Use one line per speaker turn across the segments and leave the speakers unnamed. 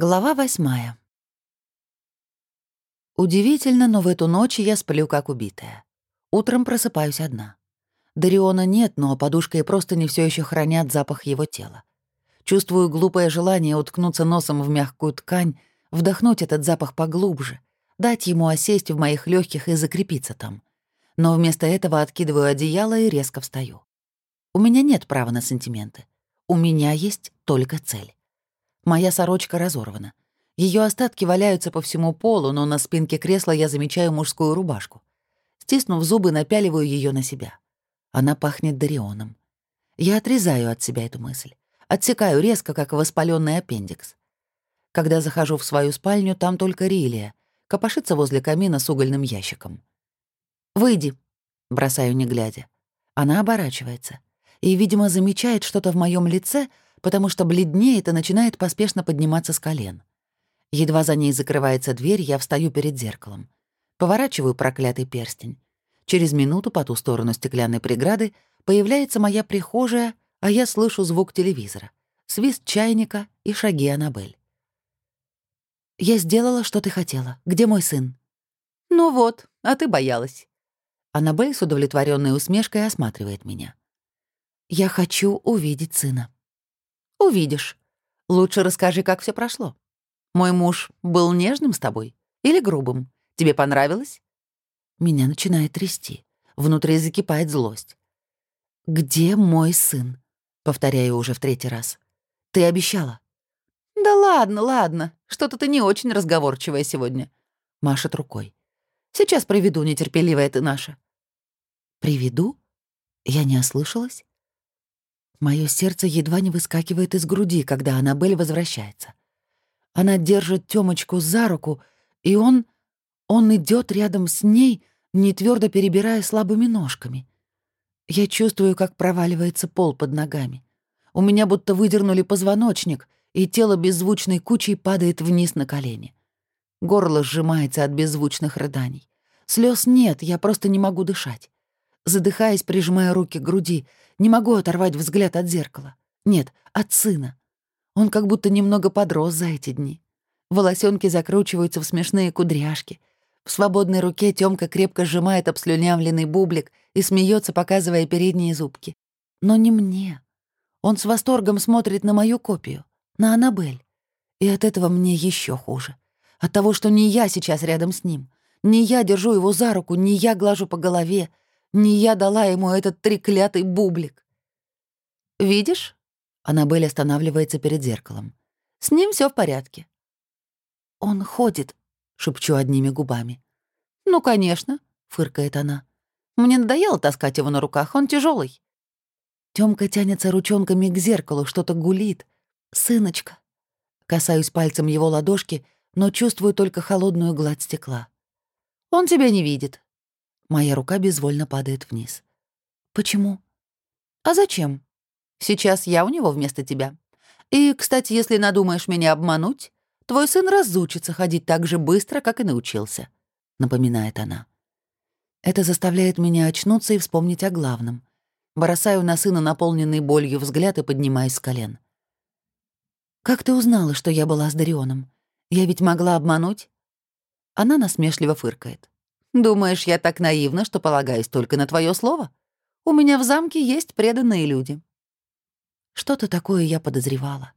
Глава восьмая. Удивительно, но в эту ночь я сплю как убитая. Утром просыпаюсь одна. Дариона нет, но подушка и просто не все еще хранят запах его тела. Чувствую глупое желание уткнуться носом в мягкую ткань, вдохнуть этот запах поглубже, дать ему осесть в моих легких и закрепиться там. Но вместо этого откидываю одеяло и резко встаю. У меня нет права на сантименты. У меня есть только цель. Моя сорочка разорвана. Ее остатки валяются по всему полу, но на спинке кресла я замечаю мужскую рубашку. Стиснув зубы, напяливаю ее на себя. Она пахнет Дарионом. Я отрезаю от себя эту мысль. Отсекаю резко, как воспаленный аппендикс. Когда захожу в свою спальню, там только Рилия. Копошится возле камина с угольным ящиком. «Выйди», — бросаю не глядя. Она оборачивается и, видимо, замечает что-то в моем лице — потому что бледнеет и начинает поспешно подниматься с колен. Едва за ней закрывается дверь, я встаю перед зеркалом. Поворачиваю проклятый перстень. Через минуту по ту сторону стеклянной преграды появляется моя прихожая, а я слышу звук телевизора, свист чайника и шаги Аннабель. «Я сделала, что ты хотела. Где мой сын?» «Ну вот, а ты боялась». Аннабель с удовлетворенной усмешкой осматривает меня. «Я хочу увидеть сына». Увидишь. Лучше расскажи, как все прошло. Мой муж был нежным с тобой или грубым? Тебе понравилось? Меня начинает трясти. Внутри закипает злость. «Где мой сын?» — повторяю уже в третий раз. «Ты обещала». «Да ладно, ладно. Что-то ты не очень разговорчивая сегодня», — машет рукой. «Сейчас приведу, нетерпеливая ты наша». «Приведу?» Я не ослышалась? Мое сердце едва не выскакивает из груди, когда Аннабель возвращается. Она держит Тёмочку за руку, и он... Он идет рядом с ней, не твердо перебирая слабыми ножками. Я чувствую, как проваливается пол под ногами. У меня будто выдернули позвоночник, и тело беззвучной кучей падает вниз на колени. Горло сжимается от беззвучных рыданий. Слез нет, я просто не могу дышать. Задыхаясь, прижимая руки к груди, не могу оторвать взгляд от зеркала. Нет, от сына. Он как будто немного подрос за эти дни. Волосенки закручиваются в смешные кудряшки. В свободной руке Тёмка крепко сжимает обслюнявленный бублик и смеется, показывая передние зубки. Но не мне. Он с восторгом смотрит на мою копию, на Аннабель. И от этого мне еще хуже. От того, что не я сейчас рядом с ним. Не я держу его за руку, не я глажу по голове, не я дала ему этот треклятый бублик. «Видишь?» — Аннабель останавливается перед зеркалом. «С ним все в порядке». «Он ходит», — шепчу одними губами. «Ну, конечно», — фыркает она. «Мне надоело таскать его на руках, он тяжелый. Тёмка тянется ручонками к зеркалу, что-то гулит. «Сыночка». Касаюсь пальцем его ладошки, но чувствую только холодную гладь стекла. «Он тебя не видит», Моя рука безвольно падает вниз. «Почему?» «А зачем? Сейчас я у него вместо тебя. И, кстати, если надумаешь меня обмануть, твой сын разучится ходить так же быстро, как и научился», — напоминает она. Это заставляет меня очнуться и вспомнить о главном. Бросаю на сына наполненный болью взгляд и поднимаюсь с колен. «Как ты узнала, что я была с Дарионом? Я ведь могла обмануть?» Она насмешливо фыркает. Думаешь, я так наивна, что полагаюсь только на твое слово? У меня в замке есть преданные люди». Что-то такое я подозревала.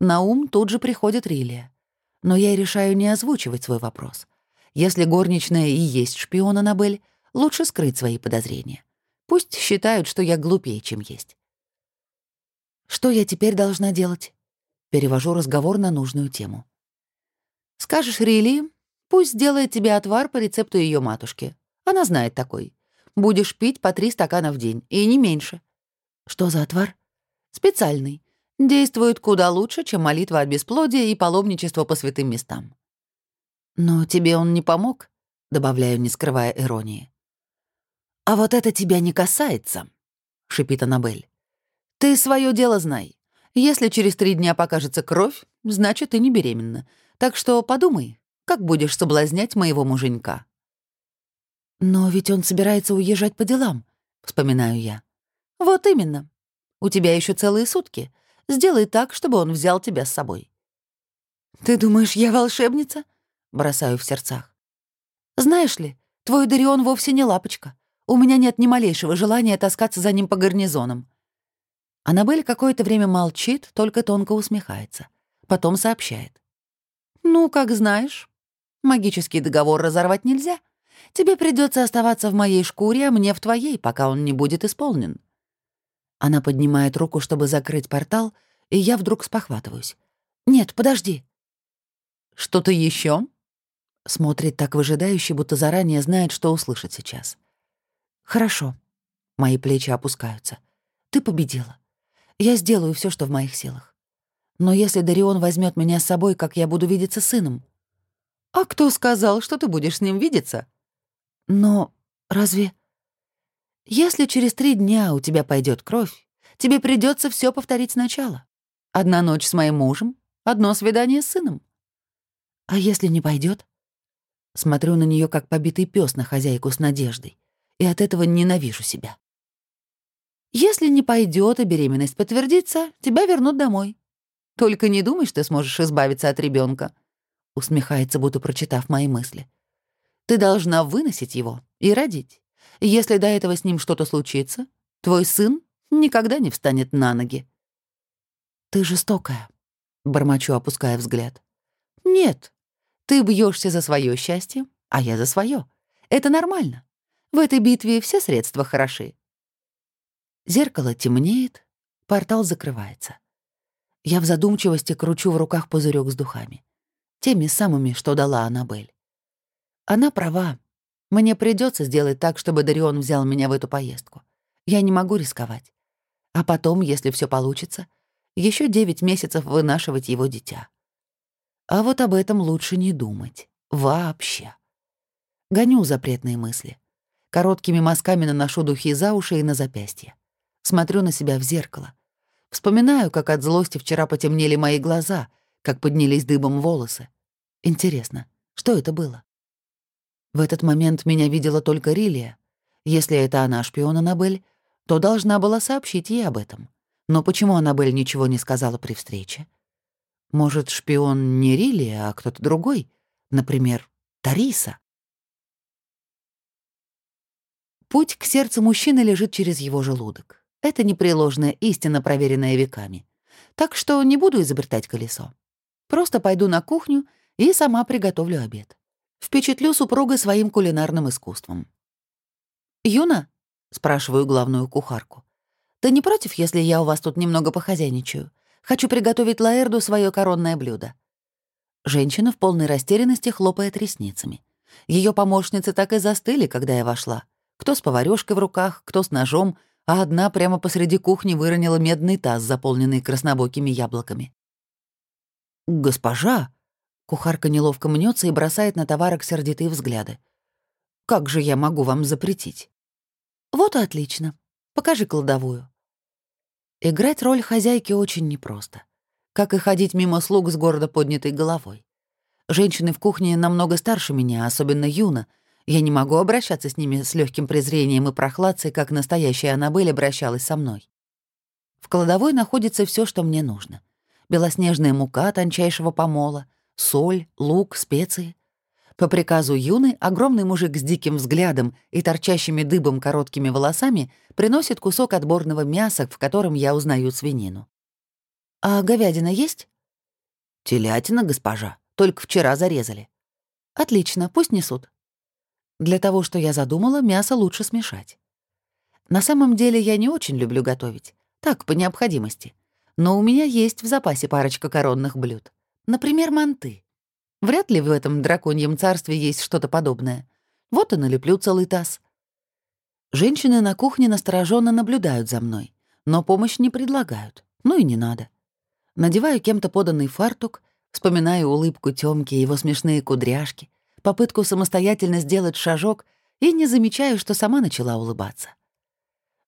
На ум тут же приходит Рилия. Но я решаю не озвучивать свой вопрос. Если горничная и есть шпион Аннабель, лучше скрыть свои подозрения. Пусть считают, что я глупее, чем есть. Что я теперь должна делать? Перевожу разговор на нужную тему. Скажешь Рилии, Пусть сделает тебе отвар по рецепту ее матушки. Она знает такой. Будешь пить по три стакана в день, и не меньше. Что за отвар? Специальный. Действует куда лучше, чем молитва о бесплодии и паломничество по святым местам. Но тебе он не помог, добавляю, не скрывая иронии. А вот это тебя не касается, шипит Аннабель. Ты свое дело знай. Если через три дня покажется кровь, значит, ты не беременна. Так что подумай, как будешь соблазнять моего муженька». «Но ведь он собирается уезжать по делам», — вспоминаю я. «Вот именно. У тебя еще целые сутки. Сделай так, чтобы он взял тебя с собой». «Ты думаешь, я волшебница?» — бросаю в сердцах. «Знаешь ли, твой Дарион вовсе не лапочка. У меня нет ни малейшего желания таскаться за ним по гарнизонам». Аннабель какое-то время молчит, только тонко усмехается. Потом сообщает. «Ну, как знаешь. Магический договор разорвать нельзя. Тебе придется оставаться в моей шкуре, а мне в твоей, пока он не будет исполнен». Она поднимает руку, чтобы закрыть портал, и я вдруг спохватываюсь. «Нет, подожди». «Что-то еще? Смотрит так выжидающе, будто заранее знает, что услышит сейчас. «Хорошо». Мои плечи опускаются. «Ты победила. Я сделаю все, что в моих силах. Но если Дарион возьмет меня с собой, как я буду видеться с сыном?» «А кто сказал, что ты будешь с ним видеться?» «Но разве...» «Если через три дня у тебя пойдет кровь, тебе придется все повторить сначала. Одна ночь с моим мужем, одно свидание с сыном. А если не пойдет? Смотрю на нее как побитый пес на хозяйку с надеждой, и от этого ненавижу себя. Если не пойдет и беременность подтвердится, тебя вернут домой. Только не думай, что сможешь избавиться от ребенка, усмехается, будто прочитав мои мысли. Ты должна выносить его и родить. Если до этого с ним что-то случится, твой сын никогда не встанет на ноги. Ты жестокая, бормочу, опуская взгляд. Нет, ты бьешься за свое счастье, а я за свое. Это нормально. В этой битве все средства хороши. Зеркало темнеет, портал закрывается. Я в задумчивости кручу в руках пузырек с духами. Теми самыми, что дала Аннабель. Она права. Мне придется сделать так, чтобы Дарион взял меня в эту поездку. Я не могу рисковать. А потом, если все получится, еще девять месяцев вынашивать его дитя. А вот об этом лучше не думать. Вообще. Гоню запретные мысли. Короткими мазками наношу духи за уши и на запястье. Смотрю на себя в зеркало. Вспоминаю, как от злости вчера потемнели мои глаза, как поднялись дыбом волосы. Интересно, что это было? В этот момент меня видела только Рилия. Если это она шпион Аннабель, то должна была сообщить ей об этом. Но почему Аннабель ничего не сказала при встрече? Может, шпион не Рилли, а кто-то другой? Например, Тариса? Путь к сердцу мужчины лежит через его желудок. Это непреложная истина, проверенная веками. Так что не буду изобретать колесо. Просто пойду на кухню и сама приготовлю обед. Впечатлю супруга своим кулинарным искусством. «Юна?» — спрашиваю главную кухарку. «Ты не против, если я у вас тут немного похозяйничаю? Хочу приготовить Лаэрду свое коронное блюдо». Женщина в полной растерянности хлопает ресницами. Ее помощницы так и застыли, когда я вошла. Кто с поварёшкой в руках, кто с ножом, а одна прямо посреди кухни выронила медный таз, заполненный краснобокими яблоками. «Госпожа!» Кухарка неловко мнется и бросает на товарок сердитые взгляды. «Как же я могу вам запретить?» «Вот и отлично. Покажи кладовую». Играть роль хозяйки очень непросто. Как и ходить мимо слуг с гордо поднятой головой. Женщины в кухне намного старше меня, особенно Юна. Я не могу обращаться с ними с легким презрением и прохладцей, как настоящая Аннабель обращалась со мной. В кладовой находится все, что мне нужно. Белоснежная мука тончайшего помола, соль, лук, специи. По приказу Юны огромный мужик с диким взглядом и торчащими дыбом короткими волосами приносит кусок отборного мяса, в котором я узнаю свинину. «А говядина есть?» «Телятина, госпожа. Только вчера зарезали». «Отлично, пусть несут». Для того, что я задумала, мясо лучше смешать. На самом деле я не очень люблю готовить. Так, по необходимости. Но у меня есть в запасе парочка коронных блюд. Например, манты. Вряд ли в этом драконьем царстве есть что-то подобное. Вот и налеплю целый таз. Женщины на кухне настороженно наблюдают за мной, но помощь не предлагают. Ну и не надо. Надеваю кем-то поданный фартук, вспоминаю улыбку Тёмки и его смешные кудряшки, попытку самостоятельно сделать шажок и не замечаю, что сама начала улыбаться.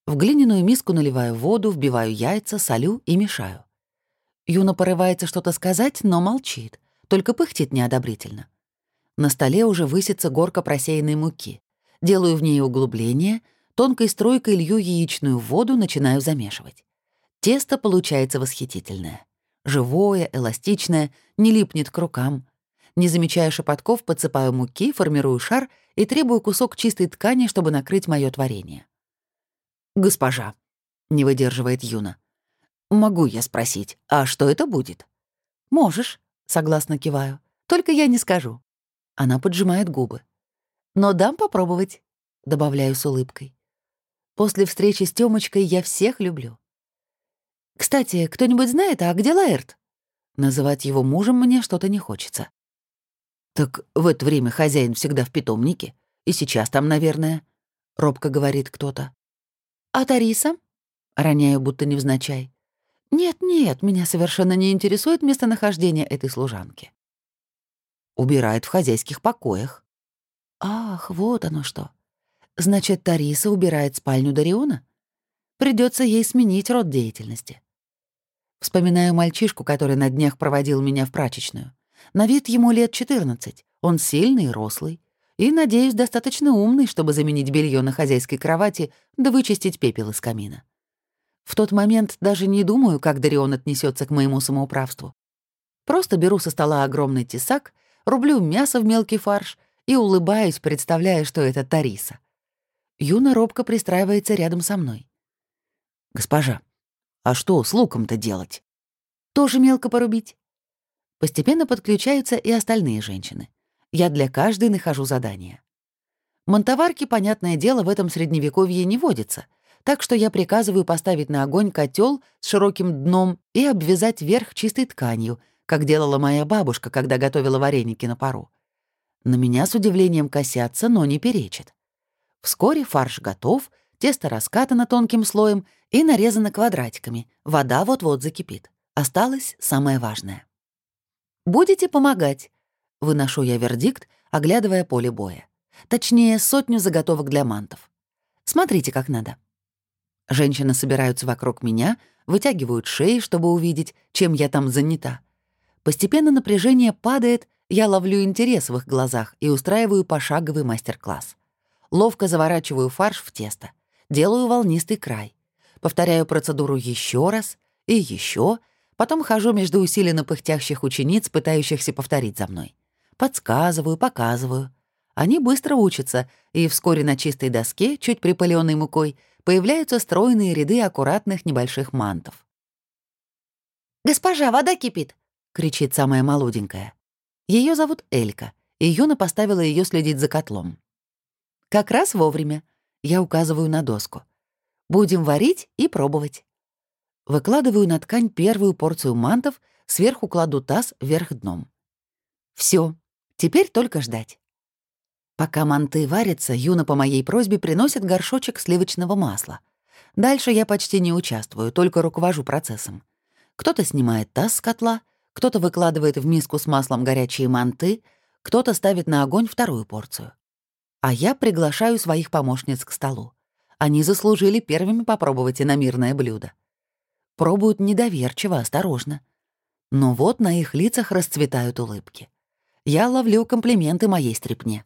В глиняную миску наливаю воду, вбиваю яйца, солю и мешаю. Юна порывается что-то сказать, но молчит только пыхтит неодобрительно. На столе уже высится горка просеянной муки. Делаю в ней углубление, тонкой струйкой лью яичную воду, начинаю замешивать. Тесто получается восхитительное. Живое, эластичное, не липнет к рукам. Не замечая шепотков, подсыпаю муки, формирую шар и требую кусок чистой ткани, чтобы накрыть мое творение. «Госпожа», — не выдерживает Юна, — «могу я спросить, а что это будет?» «Можешь», — согласно киваю, — «только я не скажу». Она поджимает губы. «Но дам попробовать», — добавляю с улыбкой. После встречи с Тёмочкой я всех люблю. «Кстати, кто-нибудь знает, а где Лаэрт?» Называть его мужем мне что-то не хочется. «Так в это время хозяин всегда в питомнике. И сейчас там, наверное», — робко говорит кто-то. «А Тариса?» — роняю, будто невзначай. «Нет-нет, меня совершенно не интересует местонахождение этой служанки». Убирает в хозяйских покоях. «Ах, вот оно что. Значит, Тариса убирает спальню Дариона? Придется ей сменить род деятельности». Вспоминаю мальчишку, который на днях проводил меня в прачечную. На вид ему лет 14. Он сильный и рослый. И, надеюсь, достаточно умный, чтобы заменить белье на хозяйской кровати да вычистить пепел из камина. В тот момент даже не думаю, как Дарион отнесется к моему самоуправству. Просто беру со стола огромный тесак, рублю мясо в мелкий фарш и улыбаюсь, представляя, что это Тариса. Юна робко пристраивается рядом со мной. «Госпожа, а что с луком-то делать?» «Тоже мелко порубить?» Постепенно подключаются и остальные женщины. Я для каждой нахожу задание. Монтоварки, понятное дело, в этом средневековье не водится, так что я приказываю поставить на огонь котел с широким дном и обвязать верх чистой тканью, как делала моя бабушка, когда готовила вареники на пару. На меня с удивлением косятся, но не перечат. Вскоре фарш готов, тесто раскатано тонким слоем и нарезано квадратиками, вода вот-вот закипит. Осталось самое важное. «Будете помогать», — выношу я вердикт, оглядывая поле боя. Точнее, сотню заготовок для мантов. Смотрите, как надо. Женщины собираются вокруг меня, вытягивают шеи, чтобы увидеть, чем я там занята. Постепенно напряжение падает, я ловлю интерес в их глазах и устраиваю пошаговый мастер-класс. Ловко заворачиваю фарш в тесто, делаю волнистый край. Повторяю процедуру еще раз и еще, Потом хожу между усиленно пыхтящих учениц, пытающихся повторить за мной. Подсказываю, показываю. Они быстро учатся, и вскоре на чистой доске, чуть припыленной мукой, появляются стройные ряды аккуратных небольших мантов.
«Госпожа, вода кипит!» — кричит самая молоденькая.
Ее зовут Элька, и Юна поставила ее следить за котлом. Как раз вовремя. Я указываю на доску. Будем варить и пробовать. Выкладываю на ткань первую порцию мантов, сверху кладу таз вверх дном. Все, теперь только ждать. Пока манты варятся, Юна по моей просьбе приносит горшочек сливочного масла. Дальше я почти не участвую, только руковожу процессом. Кто-то снимает таз с котла, кто-то выкладывает в миску с маслом горячие манты, кто-то ставит на огонь вторую порцию. А я приглашаю своих помощниц к столу. Они заслужили первыми попробовать иномирное блюдо. Пробуют недоверчиво, осторожно. Но вот на их лицах расцветают улыбки. Я ловлю комплименты моей стрепне.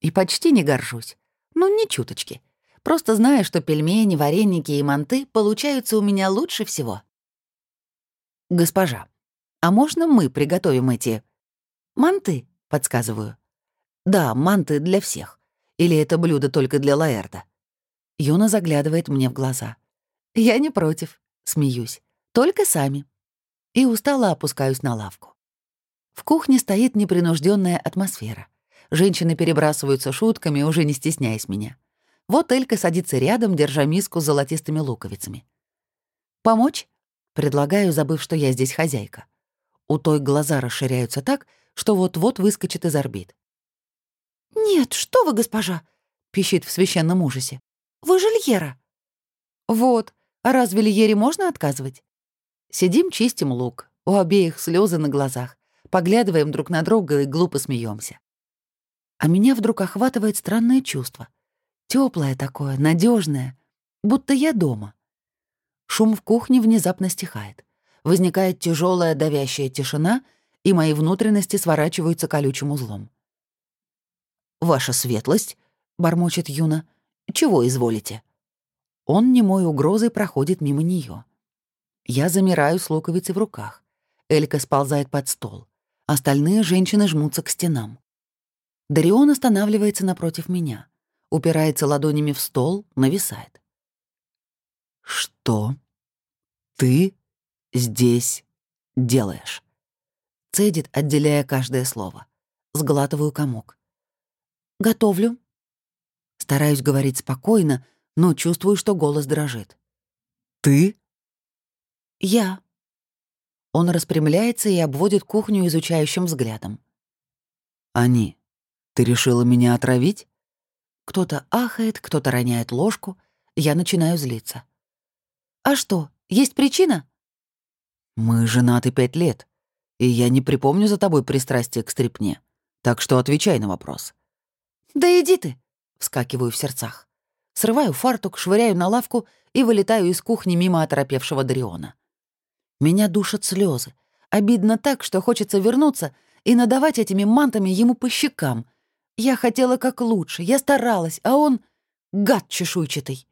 И почти не горжусь. Ну, ни чуточки. Просто знаю, что пельмени, вареники и манты получаются у меня лучше всего. «Госпожа, а можно мы приготовим эти...» «Манты», — подсказываю. «Да, манты для всех. Или это блюдо только для Лаэрта?» Юна заглядывает мне в глаза. «Я не против. Смеюсь. Только сами. И устало опускаюсь на лавку. В кухне стоит непринужденная атмосфера. Женщины перебрасываются шутками, уже не стесняясь меня. Вот Элька садится рядом, держа миску с золотистыми луковицами. «Помочь?» — предлагаю, забыв, что я здесь хозяйка. У той глаза расширяются так, что вот-вот выскочит из орбит.
«Нет, что вы, госпожа!» — пищит в священном ужасе. «Вы жильера!»
«Вот, а разве Лиере можно отказывать? Сидим, чистим лук, у обеих слезы на глазах, поглядываем друг на друга и глупо смеемся. А меня вдруг охватывает странное чувство. теплое такое, надежное, будто я дома. Шум в кухне внезапно стихает. Возникает тяжелая давящая тишина, и мои внутренности сворачиваются колючим узлом. «Ваша светлость», — бормочет Юна, — «чего изволите?» Он немой угрозой проходит мимо нее. Я замираю с луковицей в руках. Элька сползает под стол. Остальные женщины жмутся к стенам. Дарион останавливается напротив меня, упирается ладонями в стол, нависает. «Что ты здесь делаешь?» Цедит, отделяя каждое слово. Сглатываю комок.
«Готовлю».
Стараюсь говорить спокойно, но чувствую, что голос дрожит. «Ты?»
«Я».
Он распрямляется и обводит кухню изучающим взглядом. «Они, ты решила меня отравить?» Кто-то ахает, кто-то роняет ложку. Я начинаю злиться.
«А что, есть причина?»
«Мы женаты пять лет, и я не припомню за тобой пристрастие к стрипне, так что отвечай на вопрос».
«Да иди ты!»
— вскакиваю в сердцах. Срываю фартук, швыряю на лавку и вылетаю из кухни мимо оторопевшего Дариона. Меня душат слезы. Обидно так, что хочется вернуться и надавать этими мантами ему по щекам — я хотела как лучше, я старалась, а он — гад чешуйчатый.